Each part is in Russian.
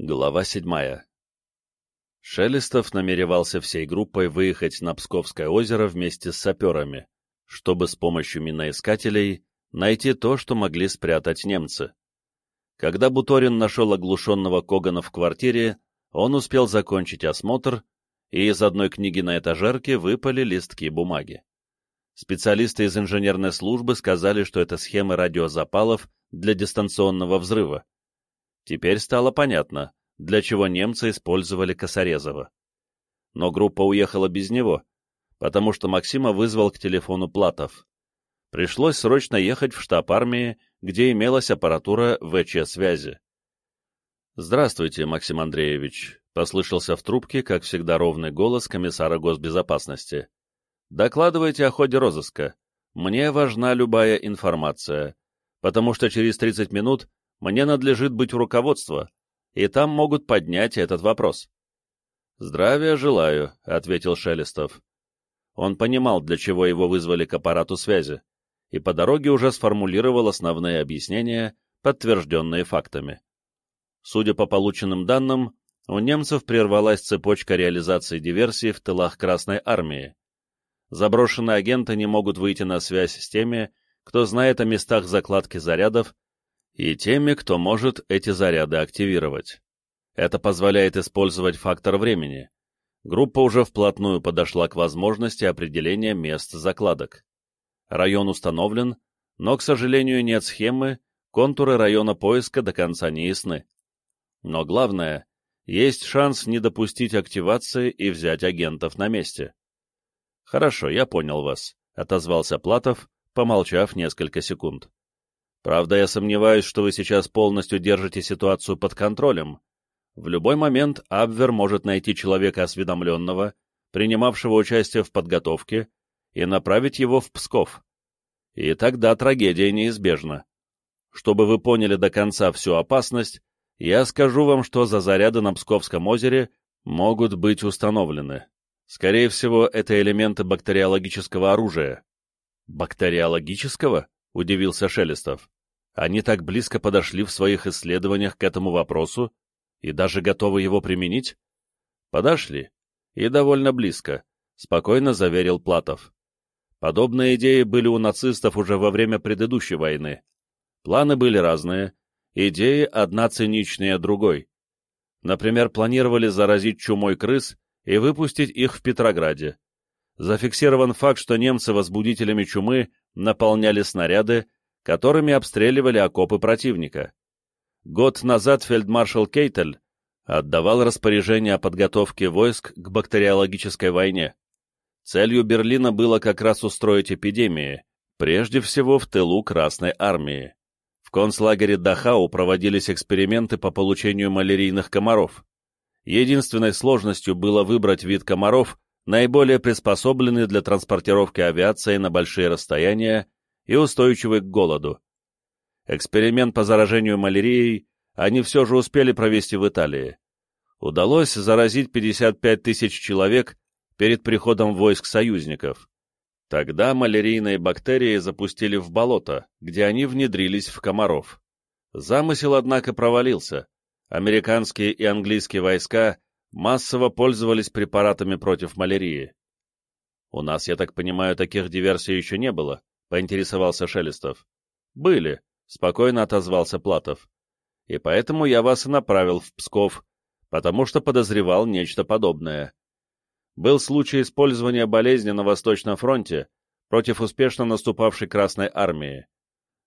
Глава седьмая. Шелестов намеревался всей группой выехать на Псковское озеро вместе с саперами, чтобы с помощью миноискателей найти то, что могли спрятать немцы. Когда Буторин нашел оглушенного Когана в квартире, он успел закончить осмотр, и из одной книги на этажерке выпали листки бумаги. Специалисты из инженерной службы сказали, что это схемы радиозапалов для дистанционного взрыва. Теперь стало понятно, для чего немцы использовали Косорезова. Но группа уехала без него, потому что Максима вызвал к телефону Платов. Пришлось срочно ехать в штаб армии, где имелась аппаратура ВЧ-связи. «Здравствуйте, Максим Андреевич», — послышался в трубке, как всегда, ровный голос комиссара госбезопасности. «Докладывайте о ходе розыска. Мне важна любая информация, потому что через 30 минут мне надлежит быть у руководства, и там могут поднять этот вопрос. «Здравия желаю», — ответил Шелестов. Он понимал, для чего его вызвали к аппарату связи, и по дороге уже сформулировал основные объяснения, подтвержденные фактами. Судя по полученным данным, у немцев прервалась цепочка реализации диверсий в тылах Красной Армии. Заброшенные агенты не могут выйти на связь с теми, кто знает о местах закладки зарядов и теми, кто может эти заряды активировать. Это позволяет использовать фактор времени. Группа уже вплотную подошла к возможности определения мест закладок. Район установлен, но, к сожалению, нет схемы, контуры района поиска до конца не ясны. Но главное, есть шанс не допустить активации и взять агентов на месте. «Хорошо, я понял вас», — отозвался Платов, помолчав несколько секунд. Правда, я сомневаюсь, что вы сейчас полностью держите ситуацию под контролем. В любой момент Абвер может найти человека осведомленного, принимавшего участие в подготовке, и направить его в Псков. И тогда трагедия неизбежна. Чтобы вы поняли до конца всю опасность, я скажу вам, что за заряды на Псковском озере могут быть установлены. Скорее всего, это элементы бактериологического оружия. Бактериологического? — удивился Шелестов. «Они так близко подошли в своих исследованиях к этому вопросу и даже готовы его применить?» «Подошли. И довольно близко», — спокойно заверил Платов. Подобные идеи были у нацистов уже во время предыдущей войны. Планы были разные, идеи одна циничнее другой. Например, планировали заразить чумой крыс и выпустить их в Петрограде. Зафиксирован факт, что немцы возбудителями чумы наполняли снаряды, которыми обстреливали окопы противника. Год назад фельдмаршал Кейтель отдавал распоряжение о подготовке войск к бактериологической войне. Целью Берлина было как раз устроить эпидемии, прежде всего в тылу Красной Армии. В концлагере Дахау проводились эксперименты по получению малярийных комаров. Единственной сложностью было выбрать вид комаров, наиболее приспособлены для транспортировки авиации на большие расстояния и устойчивы к голоду. Эксперимент по заражению малярией они все же успели провести в Италии. Удалось заразить 55 тысяч человек перед приходом войск союзников. Тогда малярийные бактерии запустили в болото, где они внедрились в комаров. Замысел, однако, провалился. Американские и английские войска массово пользовались препаратами против малярии. «У нас, я так понимаю, таких диверсий еще не было», — поинтересовался Шелестов. «Были», — спокойно отозвался Платов. «И поэтому я вас и направил в Псков, потому что подозревал нечто подобное. Был случай использования болезни на Восточном фронте против успешно наступавшей Красной армии.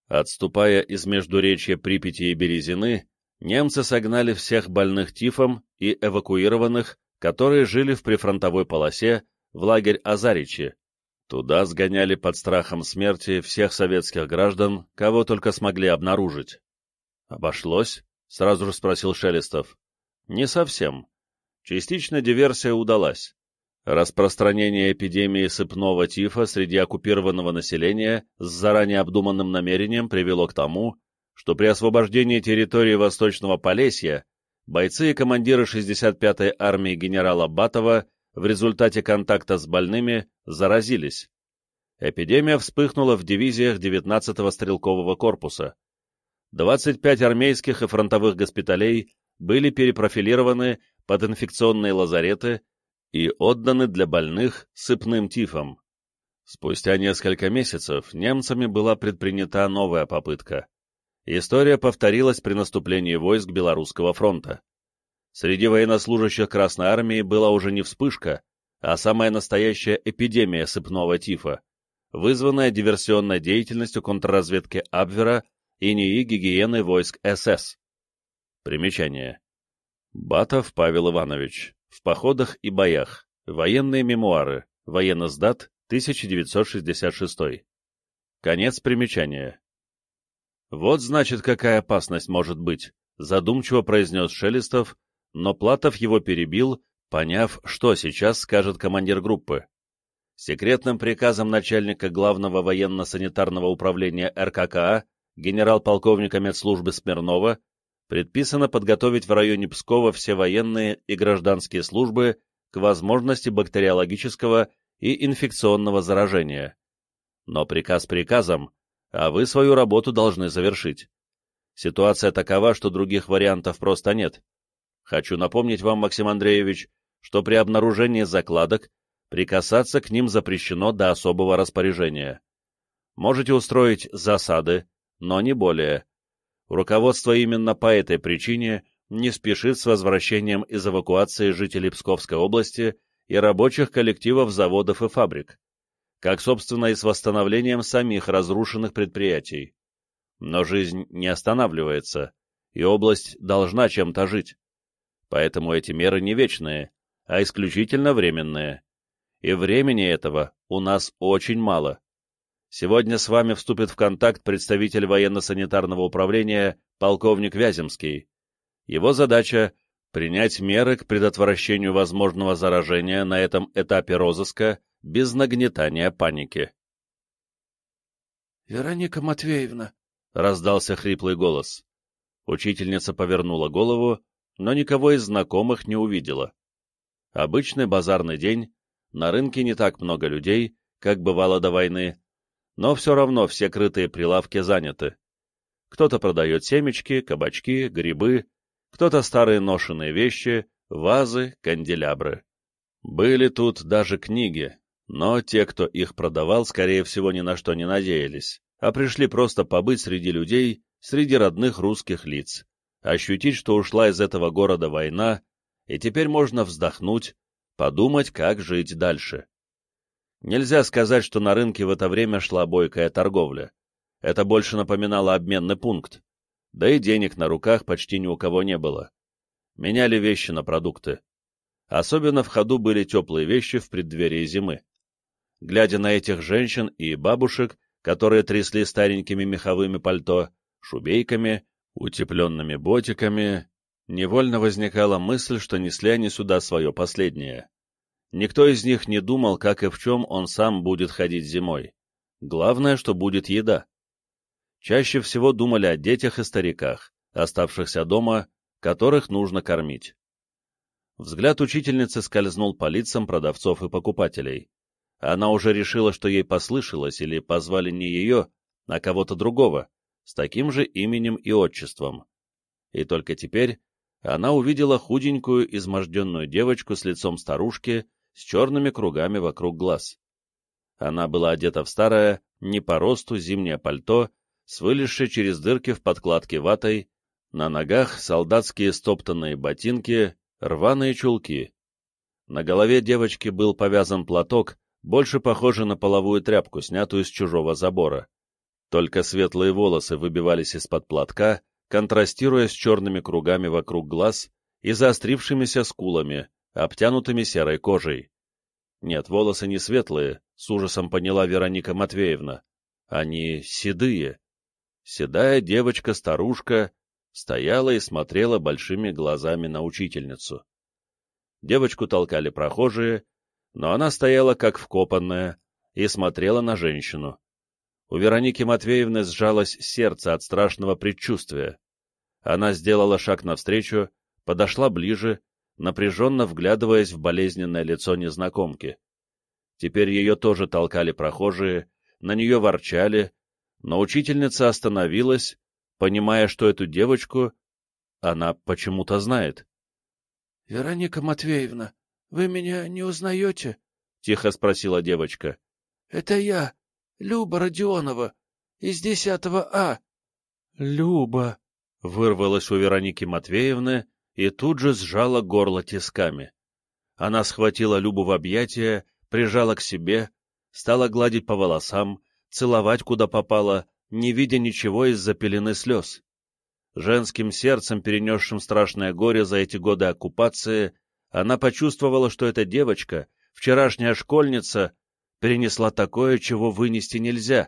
Отступая из междуречья Припяти и Березины, немцы согнали всех больных тифом и эвакуированных, которые жили в прифронтовой полосе, в лагерь Азаричи. Туда сгоняли под страхом смерти всех советских граждан, кого только смогли обнаружить. «Обошлось?» — сразу же спросил Шелестов. «Не совсем. Частично диверсия удалась. Распространение эпидемии сыпного тифа среди оккупированного населения с заранее обдуманным намерением привело к тому, что при освобождении территории Восточного Полесья бойцы и командиры 65-й армии генерала Батова в результате контакта с больными заразились. Эпидемия вспыхнула в дивизиях 19-го стрелкового корпуса. 25 армейских и фронтовых госпиталей были перепрофилированы под инфекционные лазареты и отданы для больных сыпным тифом. Спустя несколько месяцев немцами была предпринята новая попытка. История повторилась при наступлении войск Белорусского фронта. Среди военнослужащих Красной Армии была уже не вспышка, а самая настоящая эпидемия сыпного тифа, вызванная диверсионной деятельностью контрразведки Абвера и НИИ гигиены войск СС. Примечание. Батов Павел Иванович. В походах и боях. Военные мемуары. Военно-сдат. 1966. Конец примечания. «Вот, значит, какая опасность может быть», — задумчиво произнес Шелестов, но Платов его перебил, поняв, что сейчас скажет командир группы. Секретным приказом начальника главного военно-санитарного управления РККА генерал-полковника медслужбы Смирнова предписано подготовить в районе Пскова все военные и гражданские службы к возможности бактериологического и инфекционного заражения. Но приказ приказом, а вы свою работу должны завершить. Ситуация такова, что других вариантов просто нет. Хочу напомнить вам, Максим Андреевич, что при обнаружении закладок прикасаться к ним запрещено до особого распоряжения. Можете устроить засады, но не более. Руководство именно по этой причине не спешит с возвращением из эвакуации жителей Псковской области и рабочих коллективов заводов и фабрик, как, собственно, и с восстановлением самих разрушенных предприятий. Но жизнь не останавливается, и область должна чем-то жить. Поэтому эти меры не вечные, а исключительно временные. И времени этого у нас очень мало. Сегодня с вами вступит в контакт представитель военно-санитарного управления полковник Вяземский. Его задача принять меры к предотвращению возможного заражения на этом этапе розыска без нагнетания паники. «Вероника Матвеевна», — раздался хриплый голос. Учительница повернула голову, но никого из знакомых не увидела. Обычный базарный день, на рынке не так много людей, как бывало до войны, но все равно все крытые прилавки заняты. Кто-то продает семечки, кабачки, грибы, кто-то старые ношеные вещи, вазы, канделябры. Были тут даже книги, но те, кто их продавал, скорее всего, ни на что не надеялись, а пришли просто побыть среди людей, среди родных русских лиц, ощутить, что ушла из этого города война, и теперь можно вздохнуть, подумать, как жить дальше. Нельзя сказать, что на рынке в это время шла бойкая торговля. Это больше напоминало обменный пункт да и денег на руках почти ни у кого не было. Меняли вещи на продукты. Особенно в ходу были теплые вещи в преддверии зимы. Глядя на этих женщин и бабушек, которые трясли старенькими меховыми пальто, шубейками, утепленными ботиками, невольно возникала мысль, что несли они сюда свое последнее. Никто из них не думал, как и в чем он сам будет ходить зимой. Главное, что будет еда чаще всего думали о детях и стариках, оставшихся дома, которых нужно кормить. Взгляд учительницы скользнул по лицам продавцов и покупателей. Она уже решила, что ей послышалось или позвали не ее, а кого-то другого, с таким же именем и отчеством. И только теперь она увидела худенькую, изможденную девочку с лицом старушки, с черными кругами вокруг глаз. Она была одета в старое, не по росту, зимнее пальто с вылезшей через дырки в подкладке ватой, на ногах солдатские стоптанные ботинки, рваные чулки. На голове девочки был повязан платок, больше похожий на половую тряпку, снятую с чужого забора. Только светлые волосы выбивались из-под платка, контрастируя с черными кругами вокруг глаз и заострившимися скулами, обтянутыми серой кожей. Нет, волосы не светлые, с ужасом поняла Вероника Матвеевна. Они седые, седая девочка-старушка стояла и смотрела большими глазами на учительницу. Девочку толкали прохожие, но она стояла как вкопанная и смотрела на женщину. У Вероники Матвеевны сжалось сердце от страшного предчувствия. Она сделала шаг навстречу, подошла ближе, напряженно вглядываясь в болезненное лицо незнакомки. Теперь ее тоже толкали прохожие, на нее ворчали, но учительница остановилась, понимая, что эту девочку Она почему-то знает. — Вероника Матвеевна, вы меня не узнаете? — тихо спросила девочка. — Это я, Люба Родионова, из десятого А. — Люба! — вырвалась у Вероники Матвеевны и тут же сжала горло тисками. Она схватила Любу в объятия, прижала к себе, стала гладить по волосам, целовать куда попало, не видя ничего из-за пелены слез. Женским сердцем, перенесшим страшное горе за эти годы оккупации, она почувствовала, что эта девочка, вчерашняя школьница, перенесла такое, чего вынести нельзя.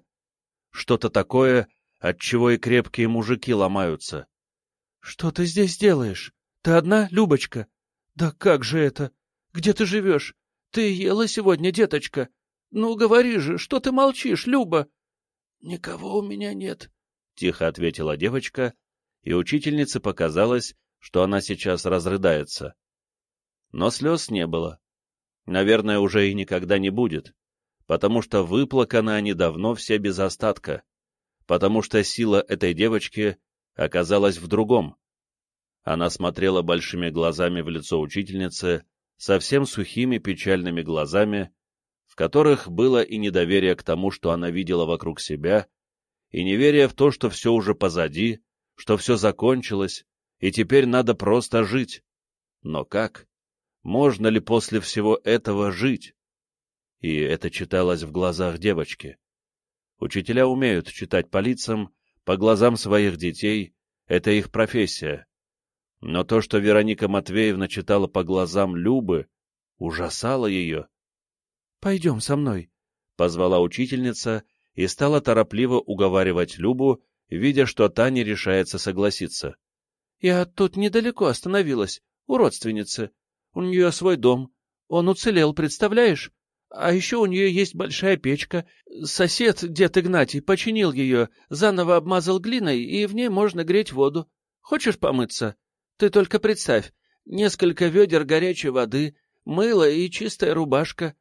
Что-то такое, от чего и крепкие мужики ломаются. — Что ты здесь делаешь? Ты одна, Любочка? Да как же это? Где ты живешь? Ты ела сегодня, деточка? Ну, говори же, что ты молчишь, Люба? — Никого у меня нет, — тихо ответила девочка, и учительнице показалось, что она сейчас разрыдается. Но слез не было. Наверное, уже и никогда не будет, потому что выплаканы они давно все без остатка, потому что сила этой девочки оказалась в другом. Она смотрела большими глазами в лицо учительницы, совсем сухими печальными глазами, в которых было и недоверие к тому, что она видела вокруг себя, и неверие в то, что все уже позади, что все закончилось, и теперь надо просто жить. Но как? Можно ли после всего этого жить? И это читалось в глазах девочки. Учителя умеют читать по лицам, по глазам своих детей, это их профессия. Но то, что Вероника Матвеевна читала по глазам Любы, ужасало ее. — Пойдем со мной, — позвала учительница и стала торопливо уговаривать Любу, видя, что та не решается согласиться. — Я тут недалеко остановилась, у родственницы. У нее свой дом. Он уцелел, представляешь? А еще у нее есть большая печка. Сосед, дед Игнатий, починил ее, заново обмазал глиной, и в ней можно греть воду. Хочешь помыться? Ты только представь, несколько ведер горячей воды, мыло и чистая рубашка.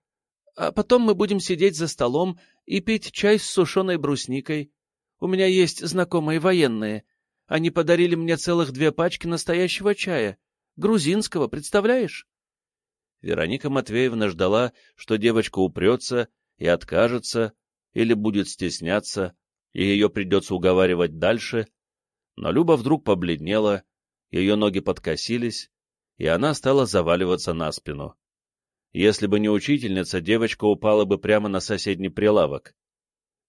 А потом мы будем сидеть за столом и пить чай с сушеной брусникой. У меня есть знакомые военные. Они подарили мне целых две пачки настоящего чая. Грузинского, представляешь? Вероника Матвеевна ждала, что девочка упрется и откажется, или будет стесняться, и ее придется уговаривать дальше, но Люба вдруг побледнела ее ноги подкосились, и она стала заваливаться на спину. Если бы не учительница, девочка упала бы прямо на соседний прилавок.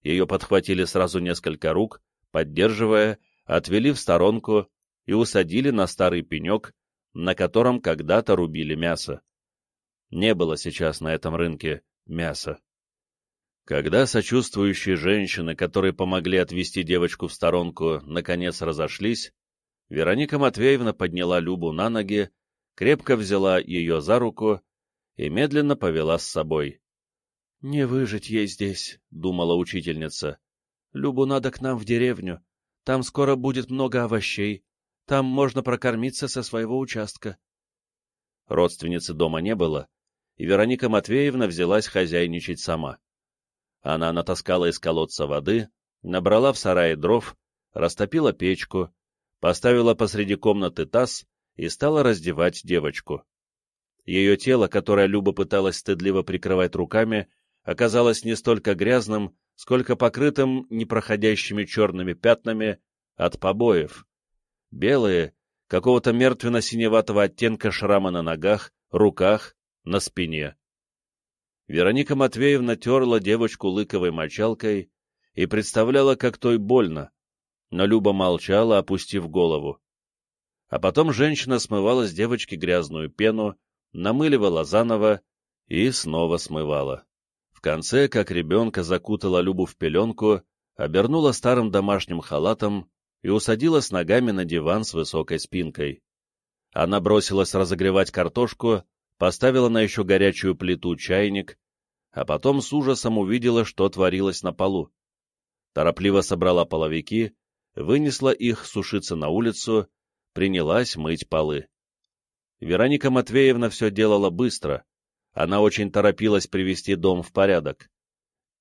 Ее подхватили сразу несколько рук, поддерживая, отвели в сторонку и усадили на старый пенек, на котором когда-то рубили мясо. Не было сейчас на этом рынке мяса. Когда сочувствующие женщины, которые помогли отвести девочку в сторонку, наконец разошлись, Вероника Матвеевна подняла Любу на ноги, крепко взяла ее за руку и медленно повела с собой. — Не выжить ей здесь, — думала учительница. — Любу надо к нам в деревню. Там скоро будет много овощей. Там можно прокормиться со своего участка. Родственницы дома не было, и Вероника Матвеевна взялась хозяйничать сама. Она натаскала из колодца воды, набрала в сарае дров, растопила печку, поставила посреди комнаты таз и стала раздевать девочку. Ее тело, которое Люба пыталась стыдливо прикрывать руками, оказалось не столько грязным, сколько покрытым непроходящими черными пятнами от побоев. Белые, какого-то мертвенно-синеватого оттенка шрама на ногах, руках, на спине. Вероника Матвеевна терла девочку лыковой мочалкой и представляла, как той больно, но Люба молчала, опустив голову. А потом женщина смывала с девочки грязную пену, намыливала заново и снова смывала. В конце, как ребенка, закутала Любу в пеленку, обернула старым домашним халатом и усадила с ногами на диван с высокой спинкой. Она бросилась разогревать картошку, поставила на еще горячую плиту чайник, а потом с ужасом увидела, что творилось на полу. Торопливо собрала половики, вынесла их сушиться на улицу, принялась мыть полы. Вероника Матвеевна все делала быстро, она очень торопилась привести дом в порядок.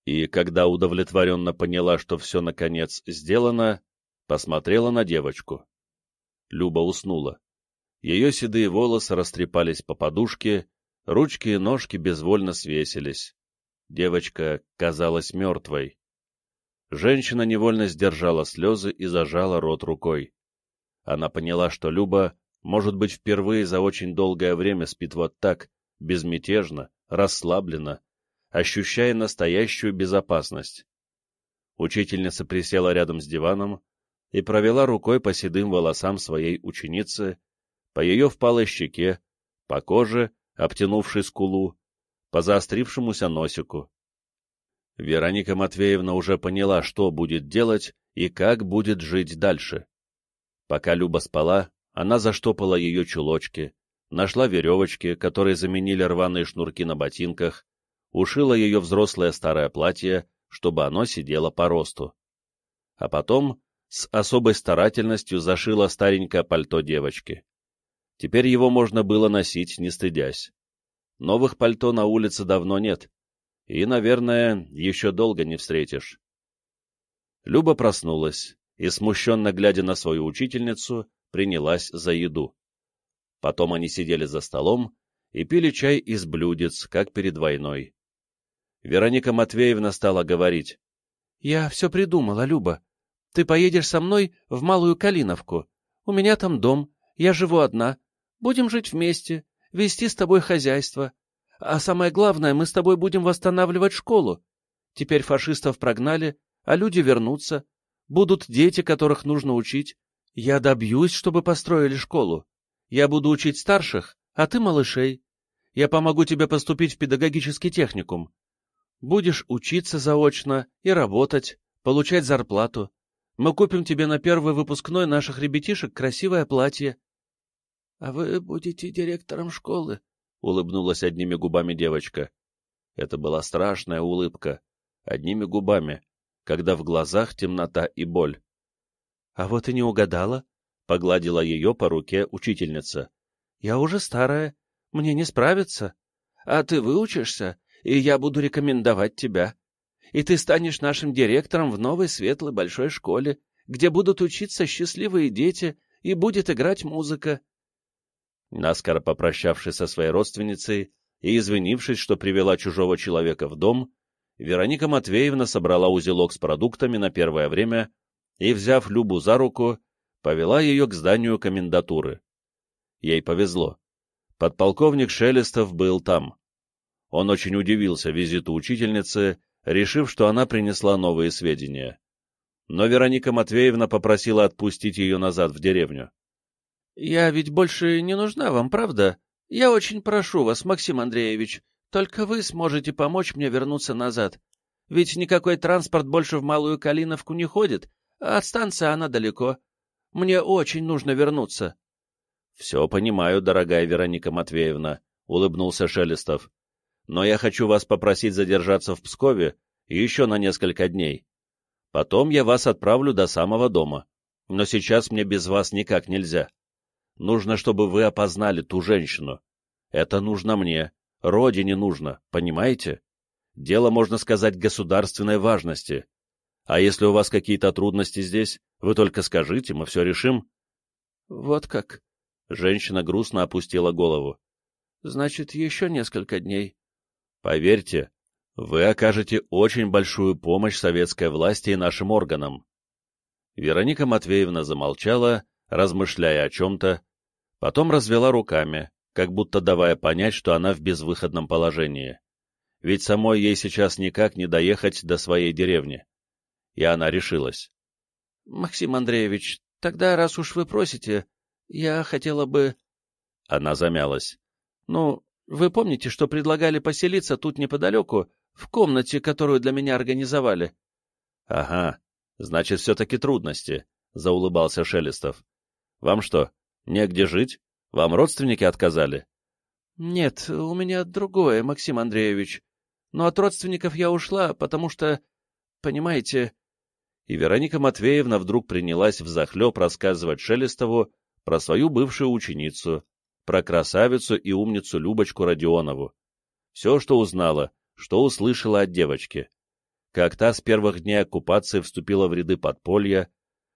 И когда удовлетворенно поняла, что все наконец сделано, посмотрела на девочку. Люба уснула. Ее седые волосы растрепались по подушке, ручки и ножки безвольно свесились. Девочка казалась мертвой. Женщина невольно сдержала слезы и зажала рот рукой. Она поняла, что Люба, может быть, впервые за очень долгое время спит вот так, безмятежно, расслабленно, ощущая настоящую безопасность. Учительница присела рядом с диваном и провела рукой по седым волосам своей ученицы, по ее впалой щеке, по коже, обтянувшей скулу, по заострившемуся носику. Вероника Матвеевна уже поняла, что будет делать и как будет жить дальше. Пока Люба спала, она заштопала ее чулочки, нашла веревочки, которые заменили рваные шнурки на ботинках, ушила ее взрослое старое платье, чтобы оно сидело по росту. А потом с особой старательностью зашила старенькое пальто девочки. Теперь его можно было носить, не стыдясь. Новых пальто на улице давно нет, и, наверное, еще долго не встретишь. Люба проснулась и, смущенно глядя на свою учительницу, принялась за еду. Потом они сидели за столом и пили чай из блюдец, как перед войной. Вероника Матвеевна стала говорить. — Я все придумала, Люба. Ты поедешь со мной в Малую Калиновку. У меня там дом, я живу одна. Будем жить вместе, вести с тобой хозяйство. А самое главное, мы с тобой будем восстанавливать школу. Теперь фашистов прогнали, а люди вернутся. Будут дети, которых нужно учить. Я добьюсь, чтобы построили школу. Я буду учить старших, а ты малышей. Я помогу тебе поступить в педагогический техникум. Будешь учиться заочно и работать, получать зарплату. Мы купим тебе на первый выпускной наших ребятишек красивое платье. — А вы будете директором школы? — улыбнулась одними губами девочка. Это была страшная улыбка, одними губами, когда в глазах темнота и боль. — А вот и не угадала, — погладила ее по руке учительница. — Я уже старая, мне не справиться. А ты выучишься, и я буду рекомендовать тебя. И ты станешь нашим директором в новой светлой большой школе, где будут учиться счастливые дети и будет играть музыка. Наскоро попрощавшись со своей родственницей и извинившись, что привела чужого человека в дом, Вероника Матвеевна собрала узелок с продуктами на первое время и, взяв Любу за руку, повела ее к зданию комендатуры. Ей повезло. Подполковник Шелестов был там. Он очень удивился визиту учительницы, решив, что она принесла новые сведения. Но Вероника Матвеевна попросила отпустить ее назад в деревню. — Я ведь больше не нужна вам, правда? Я очень прошу вас, Максим Андреевич, только вы сможете помочь мне вернуться назад. Ведь никакой транспорт больше в Малую Калиновку не ходит, а от станции она далеко. Мне очень нужно вернуться. — Все понимаю, дорогая Вероника Матвеевна, — улыбнулся Шелестов. — Но я хочу вас попросить задержаться в Пскове еще на несколько дней. Потом я вас отправлю до самого дома. Но сейчас мне без вас никак нельзя. Нужно, чтобы вы опознали ту женщину. Это нужно мне, родине нужно, понимаете? Дело, можно сказать, государственной важности. А если у вас какие-то трудности здесь, вы только скажите, мы все решим. — Вот как? — женщина грустно опустила голову. — Значит, еще несколько дней. — Поверьте, вы окажете очень большую помощь советской власти и нашим органам. Вероника Матвеевна замолчала, размышляя о чем-то, потом развела руками, как будто давая понять, что она в безвыходном положении. Ведь самой ей сейчас никак не доехать до своей деревни. И она решилась. — Максим Андреевич, тогда, раз уж вы просите, я хотела бы... Она замялась. — Ну, вы помните, что предлагали поселиться тут неподалеку, в комнате, которую для меня организовали? — Ага, значит, все-таки трудности, — заулыбался Шелестов. — Вам что, негде жить? Вам родственники отказали? — Нет, у меня другое, Максим Андреевич. Но от родственников я ушла, потому что, понимаете... И Вероника Матвеевна вдруг принялась взахлеб рассказывать Шелестову про свою бывшую ученицу, про красавицу и умницу Любочку Родионову. Все, что узнала, что услышала от девочки. Как та с первых дней оккупации вступила в ряды подполья,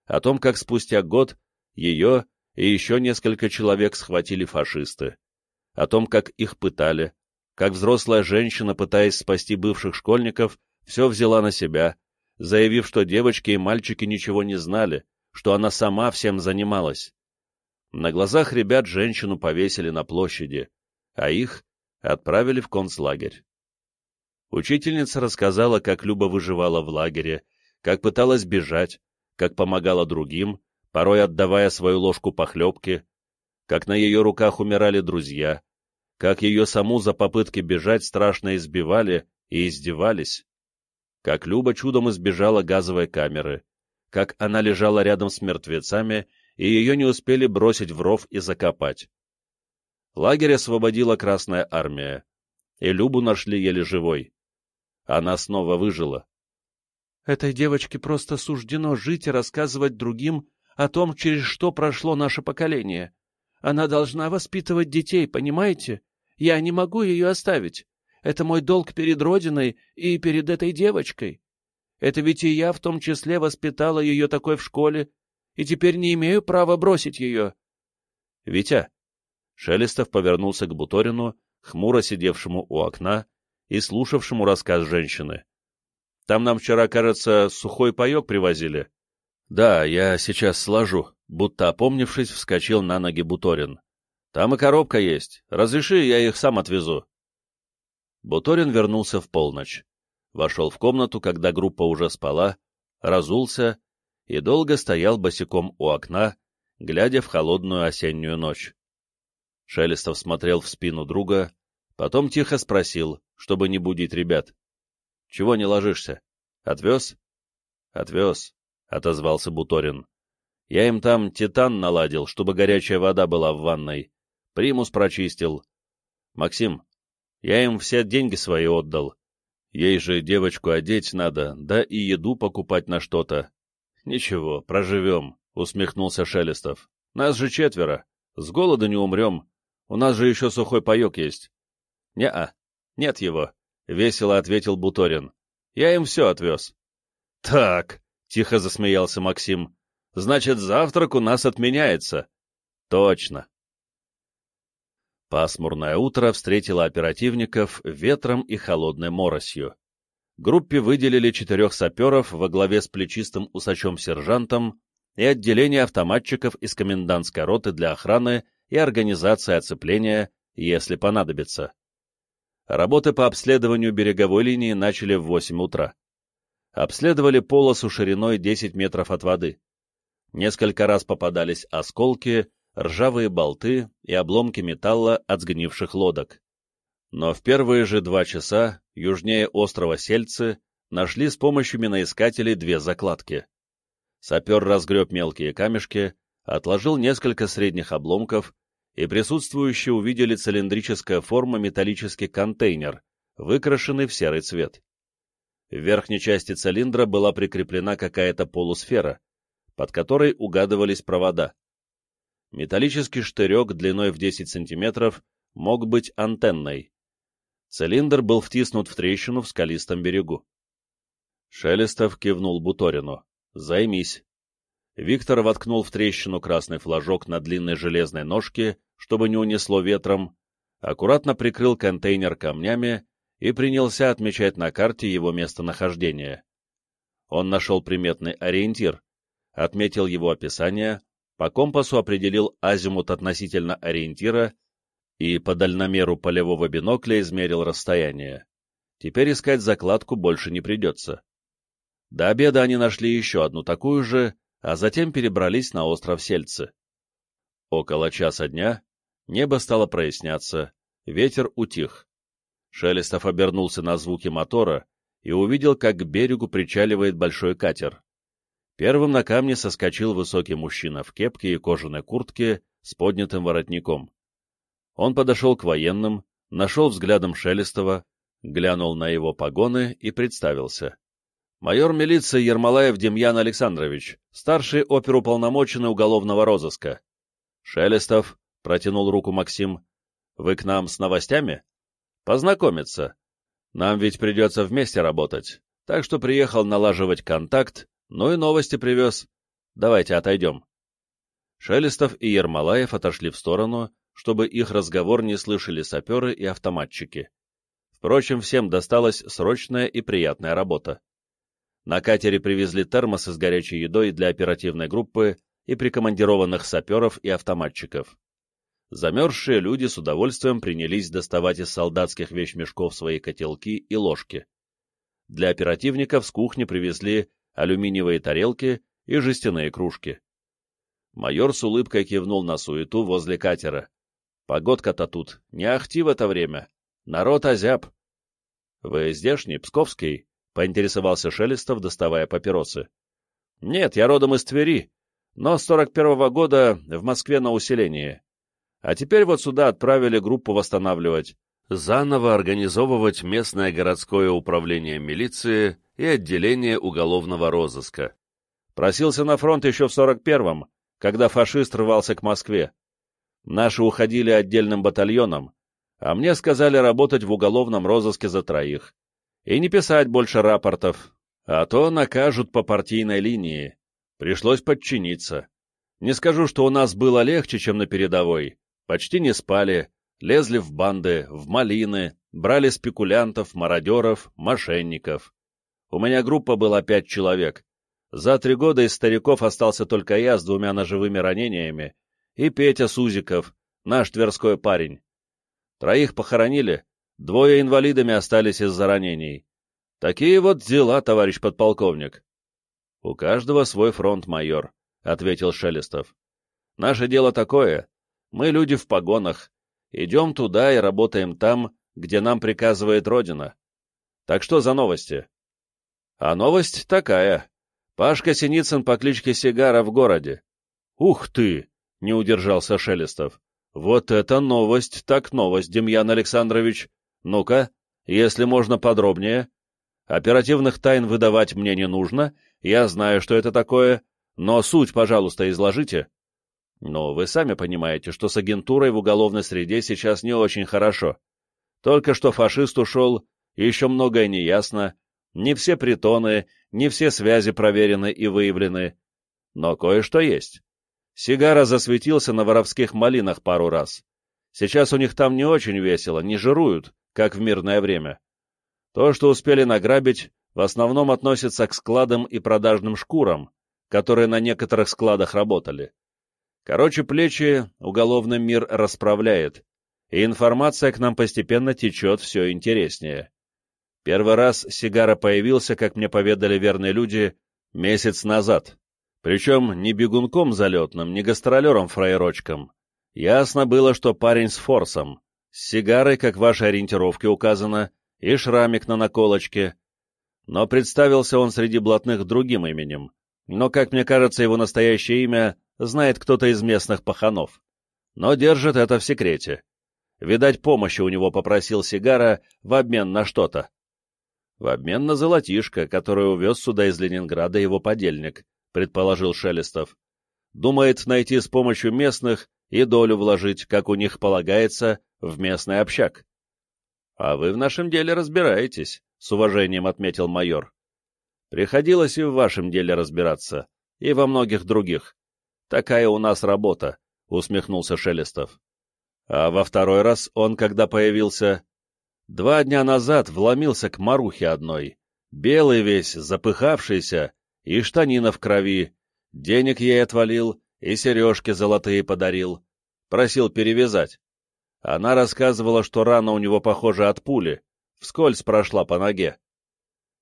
о том, как спустя год ее и еще несколько человек схватили фашисты. О том, как их пытали, как взрослая женщина, пытаясь спасти бывших школьников, все взяла на себя, заявив, что девочки и мальчики ничего не знали, что она сама всем занималась. На глазах ребят женщину повесили на площади, а их отправили в концлагерь. Учительница рассказала, как Люба выживала в лагере, как пыталась бежать, как помогала другим, порой отдавая свою ложку похлебки, как на ее руках умирали друзья, как ее саму за попытки бежать страшно избивали и издевались, как Люба чудом избежала газовой камеры, как она лежала рядом с мертвецами, и ее не успели бросить в ров и закопать. Лагерь освободила Красная Армия, и Любу нашли еле живой. Она снова выжила. Этой девочке просто суждено жить и рассказывать другим о том, через что прошло наше поколение. Она должна воспитывать детей, понимаете? Я не могу ее оставить. Это мой долг перед Родиной и перед этой девочкой. Это ведь и я в том числе воспитала ее такой в школе, и теперь не имею права бросить ее. — Витя! Шелестов повернулся к Буторину, хмуро сидевшему у окна и слушавшему рассказ женщины. — Там нам вчера, кажется, сухой паек привозили. — Да, я сейчас сложу, — будто опомнившись, вскочил на ноги Буторин. — Там и коробка есть. Разреши, я их сам отвезу. Буторин вернулся в полночь вошел в комнату, когда группа уже спала, разулся и долго стоял босиком у окна, глядя в холодную осеннюю ночь. Шелестов смотрел в спину друга, потом тихо спросил, чтобы не будить ребят. — Чего не ложишься? Отвез? — Отвез, — отозвался Буторин. — Я им там титан наладил, чтобы горячая вода была в ванной. Примус прочистил. — Максим, я им все деньги свои отдал. Ей же девочку одеть надо, да и еду покупать на что-то. Ничего, проживем, — усмехнулся Шелестов. Нас же четверо. С голода не умрем. У нас же еще сухой паек есть. Не-а, нет его, — весело ответил Буторин. Я им все отвез. Так, — тихо засмеялся Максим, — значит, завтрак у нас отменяется. Точно. Пасмурное утро встретило оперативников ветром и холодной моросью. Группе выделили четырех саперов во главе с плечистым усачом-сержантом и отделение автоматчиков из комендантской роты для охраны и организации оцепления, если понадобится. Работы по обследованию береговой линии начали в 8 утра. Обследовали полосу шириной 10 метров от воды. Несколько раз попадались осколки, ржавые болты и обломки металла от сгнивших лодок. Но в первые же два часа южнее острова Сельцы нашли с помощью миноискателей две закладки. Сапер разгреб мелкие камешки, отложил несколько средних обломков, и присутствующие увидели цилиндрическая форма металлический контейнер, выкрашенный в серый цвет. В верхней части цилиндра была прикреплена какая-то полусфера, под которой угадывались провода. Металлический штырек длиной в 10 см мог быть антенной. Цилиндр был втиснут в трещину в скалистом берегу. Шелестов кивнул Буторину. «Займись». Виктор воткнул в трещину красный флажок на длинной железной ножке, чтобы не унесло ветром, аккуратно прикрыл контейнер камнями и принялся отмечать на карте его местонахождение. Он нашел приметный ориентир, отметил его описание, по компасу определил азимут относительно ориентира и по дальномеру полевого бинокля измерил расстояние. Теперь искать закладку больше не придется. До обеда они нашли еще одну такую же, а затем перебрались на остров Сельцы. Около часа дня небо стало проясняться, ветер утих. Шелестов обернулся на звуки мотора и увидел, как к берегу причаливает большой катер. Первым на камне соскочил высокий мужчина в кепке и кожаной куртке с поднятым воротником. Он подошел к военным, нашел взглядом Шелестова, глянул на его погоны и представился. «Майор милиции Ермолаев Демьян Александрович, старший оперуполномоченный уголовного розыска». «Шелестов», — протянул руку Максим, — «вы к нам с новостями?» «Познакомиться. Нам ведь придется вместе работать, так что приехал налаживать контакт ну и новости привез. Давайте отойдем. Шелестов и Ермолаев отошли в сторону, чтобы их разговор не слышали саперы и автоматчики. Впрочем, всем досталась срочная и приятная работа. На катере привезли термосы с горячей едой для оперативной группы и прикомандированных саперов и автоматчиков. Замерзшие люди с удовольствием принялись доставать из солдатских вещмешков свои котелки и ложки. Для оперативников с кухни привезли алюминиевые тарелки и жестяные кружки. Майор с улыбкой кивнул на суету возле катера. Погодка-то тут, не ахти в это время. Народ озяб. — Вы здешний, Псковский? — поинтересовался Шелестов, доставая папиросы. — Нет, я родом из Твери, но с 41-го года в Москве на усилении. А теперь вот сюда отправили группу восстанавливать, заново организовывать местное городское управление милиции и отделение уголовного розыска. Просился на фронт еще в 41-м, когда фашист рвался к Москве. Наши уходили отдельным батальоном, а мне сказали работать в уголовном розыске за троих. И не писать больше рапортов, а то накажут по партийной линии. Пришлось подчиниться. Не скажу, что у нас было легче, чем на передовой, Почти не спали, лезли в банды, в малины, брали спекулянтов, мародеров, мошенников. У меня группа была пять человек. За три года из стариков остался только я с двумя ножевыми ранениями и Петя Сузиков, наш тверской парень. Троих похоронили, двое инвалидами остались из-за ранений. Такие вот дела, товарищ подполковник. — У каждого свой фронт, майор, — ответил Шелестов. — Наше дело такое, мы люди в погонах. Идем туда и работаем там, где нам приказывает Родина. Так что за новости? А новость такая. Пашка Синицын по кличке Сигара в городе. Ух ты! — не удержался Шелестов. Вот это новость, так новость, Демьян Александрович. Ну-ка, если можно подробнее. Оперативных тайн выдавать мне не нужно, я знаю, что это такое, но суть, пожалуйста, изложите. Но вы сами понимаете, что с агентурой в уголовной среде сейчас не очень хорошо. Только что фашист ушел, еще многое не ясно, не все притоны, не все связи проверены и выявлены. Но кое-что есть. Сигара засветился на воровских малинах пару раз. Сейчас у них там не очень весело, не жируют, как в мирное время. То, что успели награбить, в основном относится к складам и продажным шкурам, которые на некоторых складах работали. Короче, плечи уголовный мир расправляет, и информация к нам постепенно течет все интереснее. Первый раз Сигара появился, как мне поведали верные люди, месяц назад. Причем не бегунком залетным, не гастролером-фраерочком. Ясно было, что парень с форсом, с сигарой, как в вашей ориентировке указано, и шрамик на наколочке. Но представился он среди блатных другим именем. Но, как мне кажется, его настоящее имя знает кто-то из местных паханов. Но держит это в секрете. Видать, помощи у него попросил Сигара в обмен на что-то. В обмен на золотишко, которое увез сюда из Ленинграда его подельник, предположил Шелестов. Думает найти с помощью местных и долю вложить, как у них полагается, в местный общак. — А вы в нашем деле разбираетесь, — с уважением отметил майор. — Приходилось и в вашем деле разбираться, и во многих других. Такая у нас работа, — усмехнулся Шелестов. А во второй раз он, когда появился... Два дня назад вломился к Марухе одной. Белый весь, запыхавшийся, и штанина в крови. Денег ей отвалил, и сережки золотые подарил. Просил перевязать. Она рассказывала, что рана у него, похожа от пули, вскользь прошла по ноге.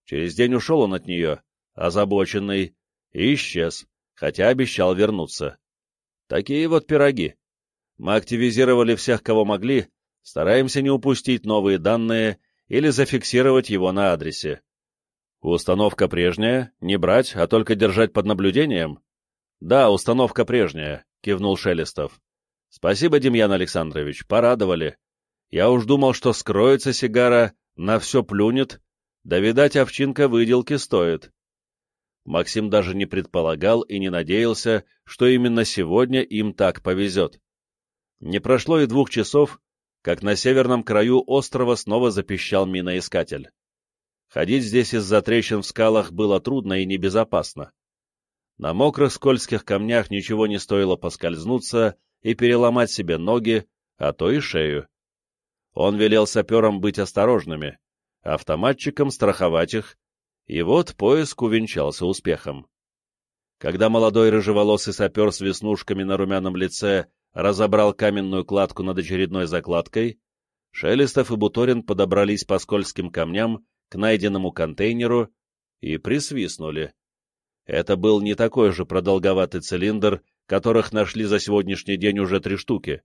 Через день ушел он от нее, озабоченный, и исчез хотя обещал вернуться. Такие вот пироги. Мы активизировали всех, кого могли, стараемся не упустить новые данные или зафиксировать его на адресе. Установка прежняя, не брать, а только держать под наблюдением? Да, установка прежняя, кивнул Шелестов. Спасибо, Демьян Александрович, порадовали. Я уж думал, что скроется сигара, на все плюнет, да, видать, овчинка выделки стоит. Максим даже не предполагал и не надеялся, что именно сегодня им так повезет. Не прошло и двух часов, как на северном краю острова снова запищал миноискатель. Ходить здесь из-за трещин в скалах было трудно и небезопасно. На мокрых скользких камнях ничего не стоило поскользнуться и переломать себе ноги, а то и шею. Он велел саперам быть осторожными, автоматчикам страховать их, и вот поиск увенчался успехом. Когда молодой рыжеволосый сапер с веснушками на румяном лице разобрал каменную кладку над очередной закладкой, Шелестов и Буторин подобрались по скользким камням найденному контейнеру и присвистнули. Это был не такой же продолговатый цилиндр, которых нашли за сегодняшний день уже три штуки.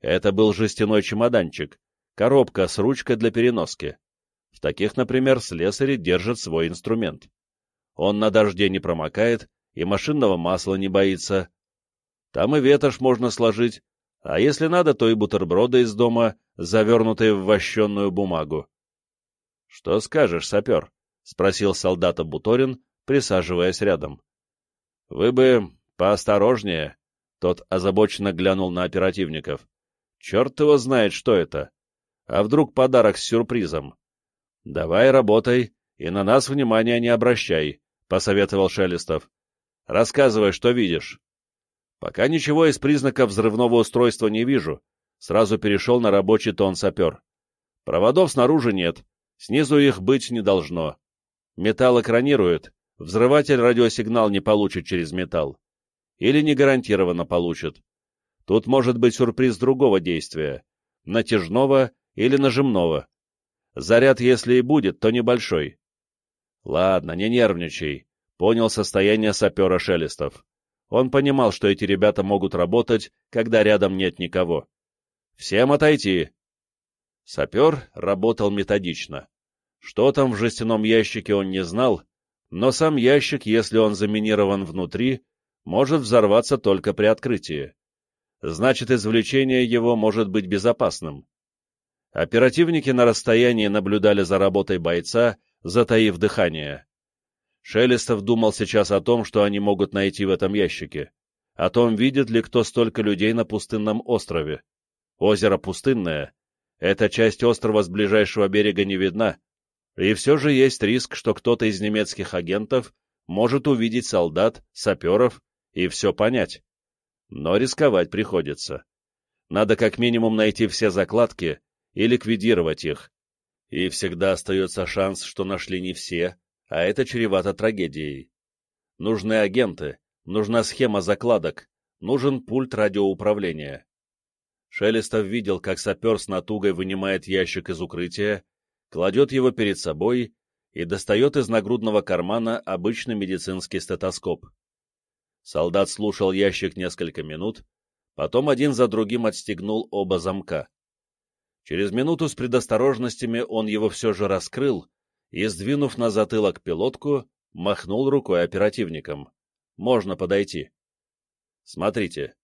Это был жестяной чемоданчик, коробка с ручкой для переноски. В таких, например, слесари держат свой инструмент. Он на дожде не промокает и машинного масла не боится. Там и ветошь можно сложить, а если надо, то и бутерброды из дома, завернутые в вощенную бумагу. — Что скажешь, сапер? — спросил солдата Буторин, присаживаясь рядом. — Вы бы поосторожнее, — тот озабоченно глянул на оперативников. — Черт его знает, что это. А вдруг подарок с сюрпризом? — Давай работай и на нас внимания не обращай, — посоветовал Шелестов. — Рассказывай, что видишь. Пока ничего из признаков взрывного устройства не вижу. Сразу перешел на рабочий тон сапер. Проводов снаружи нет, снизу их быть не должно. Металл экранирует, взрыватель радиосигнал не получит через металл. Или не гарантированно получит. Тут может быть сюрприз другого действия, натяжного или нажимного. Заряд, если и будет, то небольшой. Ладно, не нервничай, понял состояние сапера Шелестов. Он понимал, что эти ребята могут работать, когда рядом нет никого. Всем отойти. Сапер работал методично. Что там в жестяном ящике он не знал, но сам ящик, если он заминирован внутри, может взорваться только при открытии. Значит, извлечение его может быть безопасным. Оперативники на расстоянии наблюдали за работой бойца, затаив дыхание. Шелестов думал сейчас о том, что они могут найти в этом ящике, о том, видит ли кто столько людей на пустынном острове. Озеро пустынное, эта часть острова с ближайшего берега не видна, и все же есть риск, что кто-то из немецких агентов может увидеть солдат, саперов и все понять. Но рисковать приходится. Надо как минимум найти все закладки, и ликвидировать их. И всегда остается шанс, что нашли не все, а это чревато трагедией. Нужны агенты, нужна схема закладок, нужен пульт радиоуправления. Шелестов видел, как сапер с натугой вынимает ящик из укрытия, кладет его перед собой и достает из нагрудного кармана обычный медицинский стетоскоп. Солдат слушал ящик несколько минут, потом один за другим отстегнул оба замка. Через минуту с предосторожностями он его все же раскрыл и, сдвинув на затылок пилотку, махнул рукой оперативникам. «Можно подойти». «Смотрите».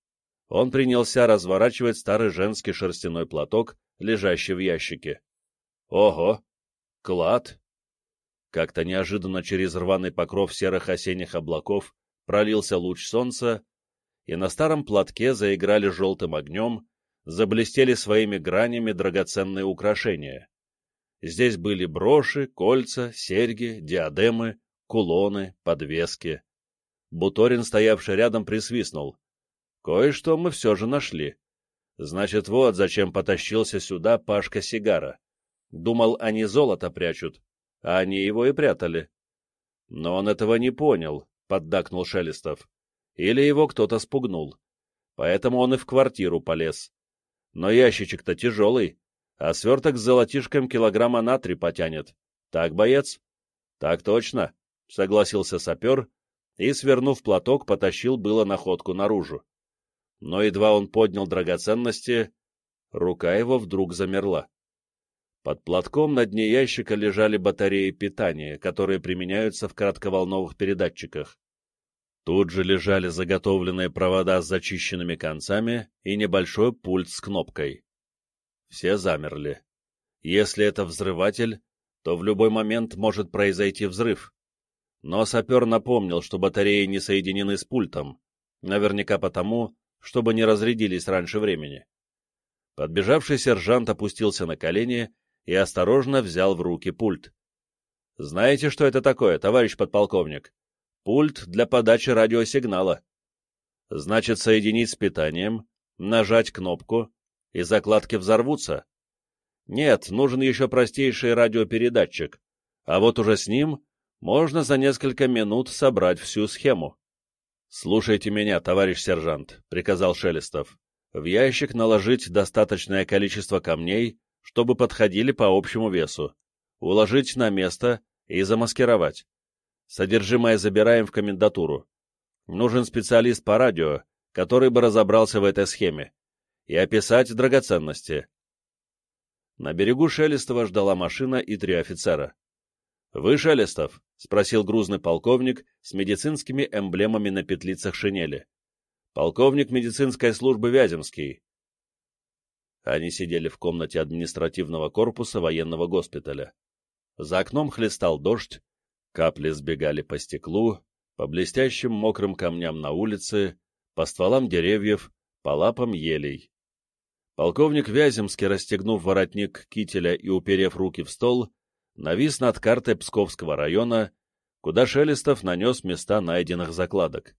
Он принялся разворачивать старый женский шерстяной платок, лежащий в ящике. «Ого! Клад!» Как-то неожиданно через рваный покров серых осенних облаков пролился луч солнца, и на старом платке заиграли желтым огнем заблестели своими гранями драгоценные украшения. Здесь были броши, кольца, серьги, диадемы, кулоны, подвески. Буторин, стоявший рядом, присвистнул. Кое-что мы все же нашли. Значит, вот зачем потащился сюда Пашка Сигара. Думал, они золото прячут, а они его и прятали. Но он этого не понял, — поддакнул Шелестов. Или его кто-то спугнул. Поэтому он и в квартиру полез. Но ящичек-то тяжелый, а сверток с золотишком килограмма на три потянет. Так, боец? Так точно, — согласился сапер и, свернув платок, потащил было находку наружу. Но едва он поднял драгоценности, рука его вдруг замерла. Под платком на дне ящика лежали батареи питания, которые применяются в кратковолновых передатчиках. Тут же лежали заготовленные провода с зачищенными концами и небольшой пульт с кнопкой. Все замерли. Если это взрыватель, то в любой момент может произойти взрыв. Но сапер напомнил, что батареи не соединены с пультом, наверняка потому, чтобы не разрядились раньше времени. Подбежавший сержант опустился на колени и осторожно взял в руки пульт. «Знаете, что это такое, товарищ подполковник?» Пульт для подачи радиосигнала. Значит, соединить с питанием, нажать кнопку, и закладки взорвутся. Нет, нужен еще простейший радиопередатчик, а вот уже с ним можно за несколько минут собрать всю схему. «Слушайте меня, товарищ сержант», — приказал Шелестов. «В ящик наложить достаточное количество камней, чтобы подходили по общему весу, уложить на место и замаскировать. Содержимое забираем в комендатуру. Нужен специалист по радио, который бы разобрался в этой схеме, и описать драгоценности». На берегу Шелестова ждала машина и три офицера. «Вы, Шелестов?» — спросил грузный полковник с медицинскими эмблемами на петлицах шинели. «Полковник медицинской службы Вяземский». Они сидели в комнате административного корпуса военного госпиталя. За окном хлестал дождь, капли сбегали по стеклу, по блестящим мокрым камням на улице, по стволам деревьев, по лапам елей. Полковник Вяземский, расстегнув воротник кителя и уперев руки в стол, навис над картой Псковского района, куда Шелестов нанес места найденных закладок.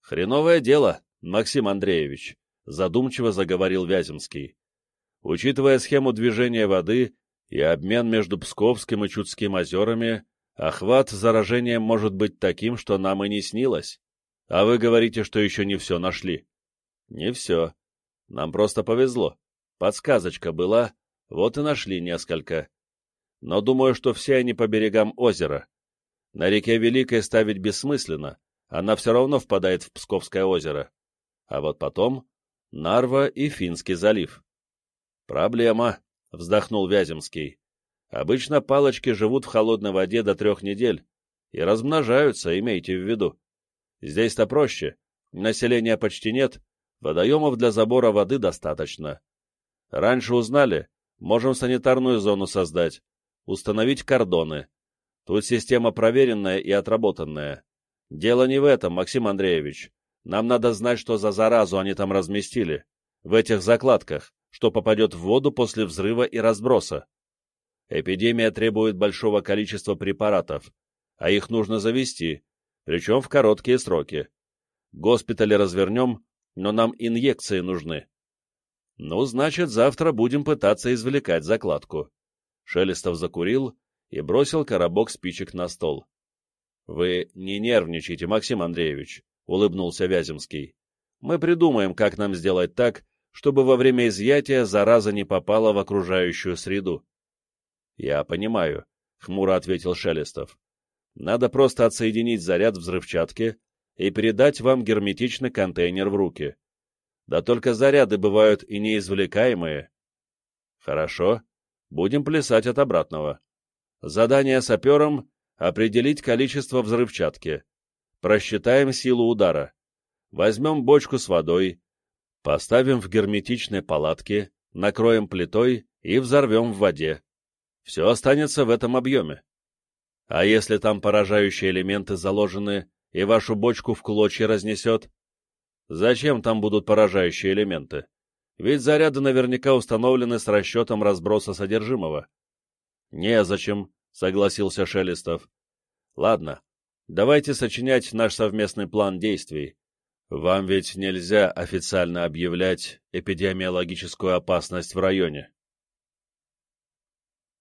«Хреновое дело, Максим Андреевич», — задумчиво заговорил Вяземский. «Учитывая схему движения воды и обмен между Псковским и Чудским озерами, охват заражением может быть таким, что нам и не снилось. А вы говорите, что еще не все нашли». «Не все. Нам просто повезло. Подсказочка была, вот и нашли несколько но думаю, что все они по берегам озера. На реке Великой ставить бессмысленно, она все равно впадает в Псковское озеро. А вот потом Нарва и Финский залив. «Проблема», — вздохнул Вяземский. «Обычно палочки живут в холодной воде до трех недель и размножаются, имейте в виду. Здесь-то проще, населения почти нет, водоемов для забора воды достаточно. Раньше узнали, можем санитарную зону создать, установить кордоны. Тут система проверенная и отработанная. Дело не в этом, Максим Андреевич. Нам надо знать, что за заразу они там разместили, в этих закладках, что попадет в воду после взрыва и разброса. Эпидемия требует большого количества препаратов, а их нужно завести, причем в короткие сроки. Госпитали развернем, но нам инъекции нужны. Ну, значит, завтра будем пытаться извлекать закладку. Шелестов закурил и бросил коробок спичек на стол. — Вы не нервничайте, Максим Андреевич, — улыбнулся Вяземский. — Мы придумаем, как нам сделать так, чтобы во время изъятия зараза не попала в окружающую среду. — Я понимаю, — хмуро ответил Шелестов. — Надо просто отсоединить заряд взрывчатки и передать вам герметичный контейнер в руки. Да только заряды бывают и неизвлекаемые. — Хорошо, будем плясать от обратного. Задание саперам — определить количество взрывчатки. Просчитаем силу удара. Возьмем бочку с водой, поставим в герметичной палатке, накроем плитой и взорвем в воде. Все останется в этом объеме. А если там поражающие элементы заложены и вашу бочку в клочья разнесет? Зачем там будут поражающие элементы? Ведь заряды наверняка установлены с расчетом разброса содержимого. «Незачем», — согласился Шелестов. «Ладно, давайте сочинять наш совместный план действий. Вам ведь нельзя официально объявлять эпидемиологическую опасность в районе».